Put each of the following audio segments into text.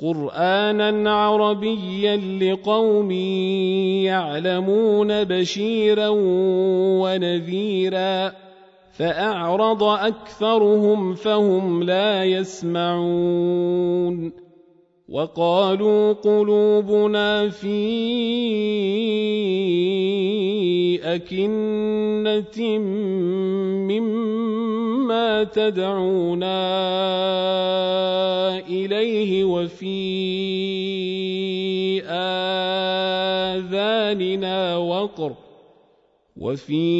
قرآنا عربيا لقوم يعلمون بشيرا ونذيرا فأعرض أكثرهم فهم لا يسمعون وقالوا قلوبنا في أكنة مما تدعونا إليه وفي آذاننا وقر وفي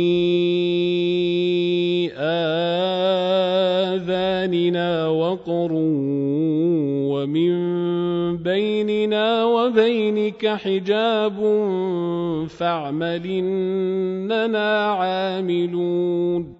آذاننا وقر ومن بيننا وبينك حجاب فاعمل إننا عاملون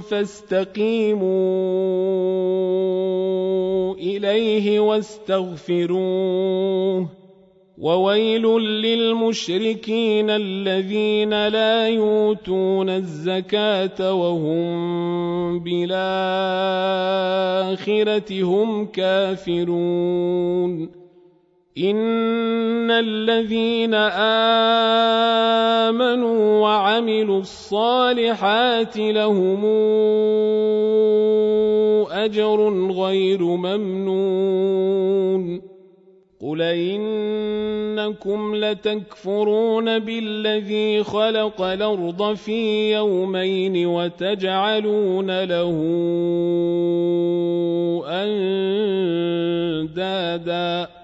فاستقيموا إليه واستغفروه وويل للمشركين الذين لا يؤتون الزكاة وهم بالآخرة هم كافرون ان الذين امنوا وعملوا الصالحات لهم اجر غير ممنون قل انكم لتكفرون بالذي خلق الأرض في يومين وتجعلون له اندادا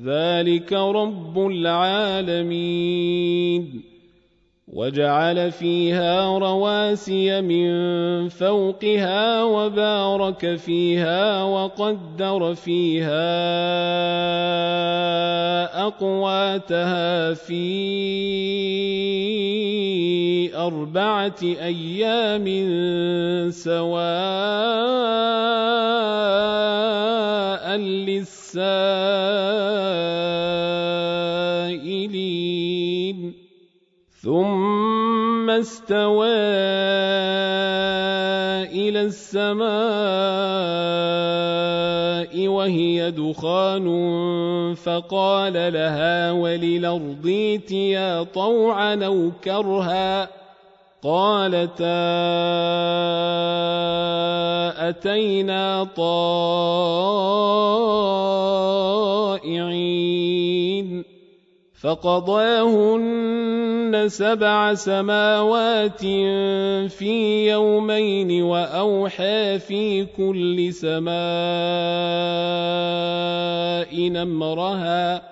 ذلك رب العالمين وجعل فيها رواسي من فوقها وبارك فيها وقدر فيها اقواتها في اربعه أيام سواء ثم استوى إلى السماء وهي دخان فقال لها وللأرض ائتيا طوعا أو كرها. قالتا أتينا طائعين فقضاهن سبع سماوات في يومين وأوحى في كل سماء أمرها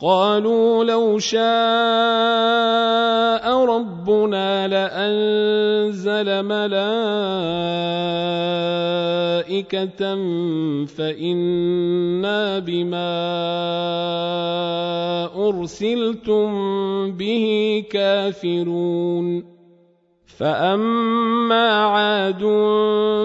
قالوا لو شاء ربنا لأنزل ملائكة فإنا بما أرسلتم به كافرون. فاما عاد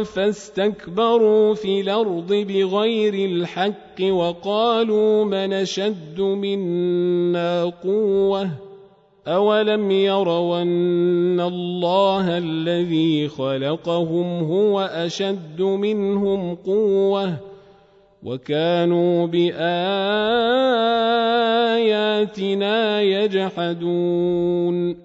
فاستكبروا في الأرض بغير الحق وقالوا من اشد منا قوه اولم يروا ان الله الذي خلقهم هو اشد منهم قوه وكانوا باياتنا يجحدون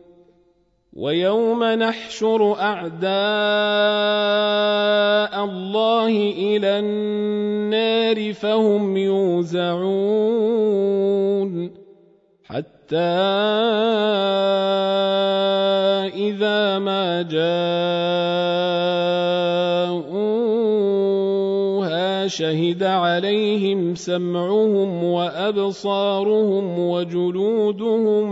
ويوم نحشر أعداء الله إلى النار فهم يوزعون حتى إذا ما جاءوها شهد عليهم سمعهم وأبصارهم وجلودهم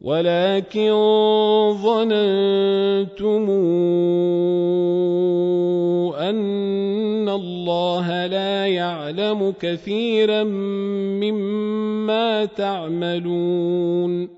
ولكن ظننتم أن الله لا يعلم كثيرا مما تعملون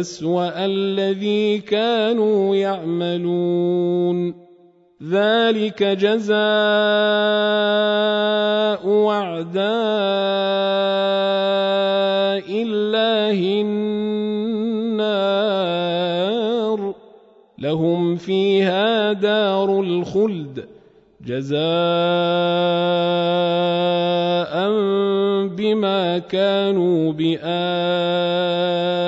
أسوأ الذي كانوا يعملون. ذلك جزاء أعداء الله النار. لهم فيها دار الخلد. جزاء بما كانوا بآخر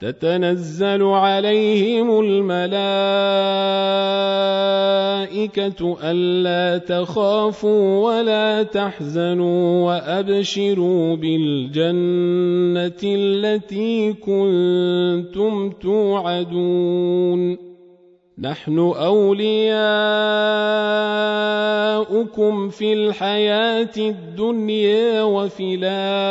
تتنزل عليهم الملائكة ألا تخافوا ولا تحزنوا وأبشروا بالجنة التي كنتم توعدون. نحن أولياؤكم في الحياة الدنيا وفي الآخرة.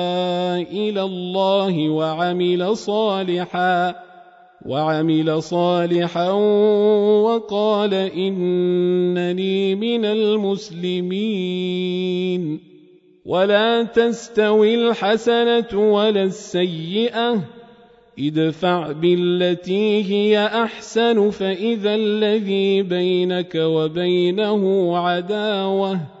إلى الله وعمل صالحا وعمل صالحا وقال إنني من المسلمين. ولا تستوي الحسنة ولا السيئة ادفع بالتي هي أحسن فإذا الذي بينك وبينه عداوةٌ.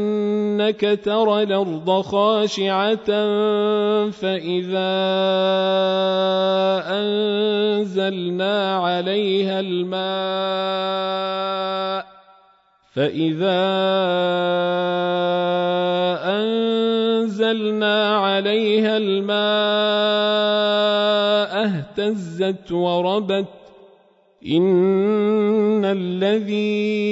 أنك ترى الأرض خاشعة فإذا أنزلنا عليها الماء فإذا أنزلنا عليها الماء اهتزت وربت إن الذي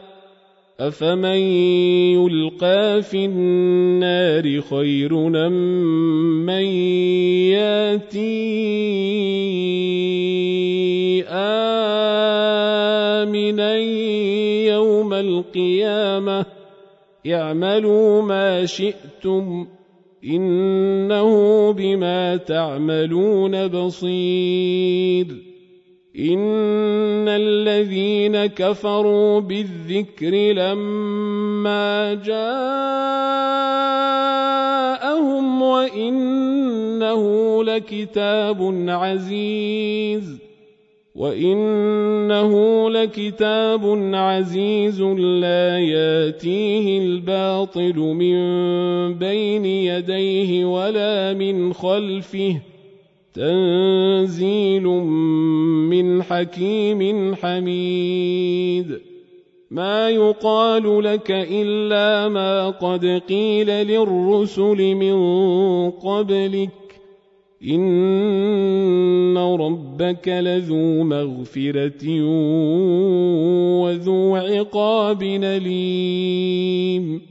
أفمن يلقى في النار خير من ياتي آمنا يوم القيامة اعملوا ما شئتم إنه بما تعملون بصير إن الذين كفروا بالذكر لما جاءهم وإنه لكتاب عزيز وإنه لكتاب عزيز لا ياتيه الباطل من بين يديه ولا من خلفه تنزيل من حكيم حميد. ما يقال لك إلا ما قد قيل للرسل من قبلك. إن ربك لذو مغفرة وذو عقاب أليم.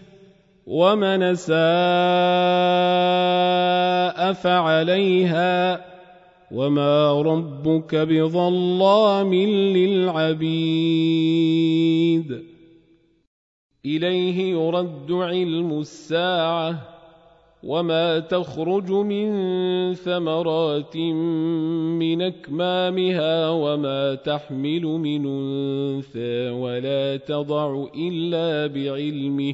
ومن ساء فعليها وما ربك بظلام للعبيد اليه يرد علم الساعة وما تخرج من ثمرات من اكمامها وما تحمل من انثى ولا تضع الا بعلمه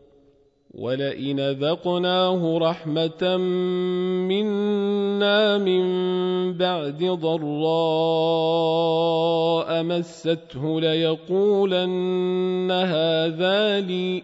ولئن ذقناه رحمة منا من بعد ضراء مسته ليقولن هذا لي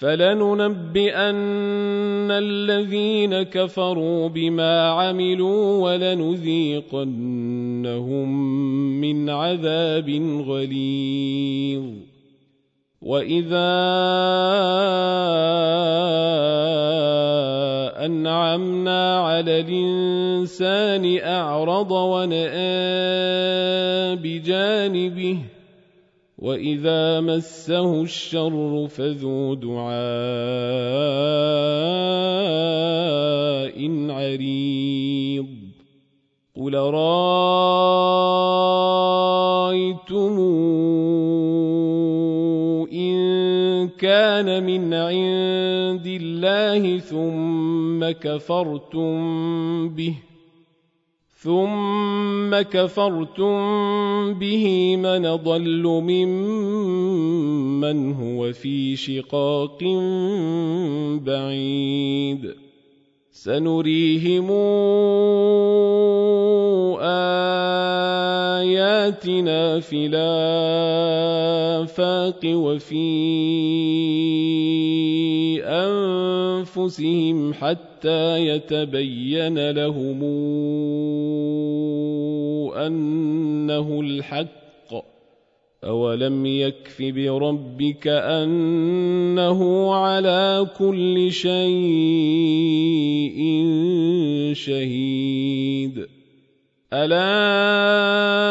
فلننبئن الذين كفروا بما عملوا ولنذيقنهم من عذاب غليظ واذا وأنعمنا على الإنسان أعرض ونأى بجانبه وإذا مسه الشر فذو دعاء عريض قل رأيتم إن كان من عند الله ثم كفرتم به ثم كفرتم به من ضل ممن هو في شقاق بعيد سنريهم آياتنا في الآفاق وفي أنفسهم حتى يتبين لهم أنه الحق. أولم يكف بربك أنه على كل شيء شهيد. ألا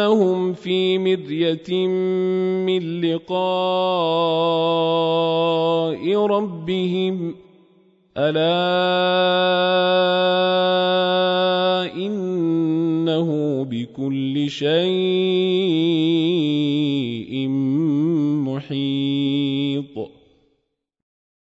إنهم في مرية من لقاء ربهم ألا إنه بكل شيء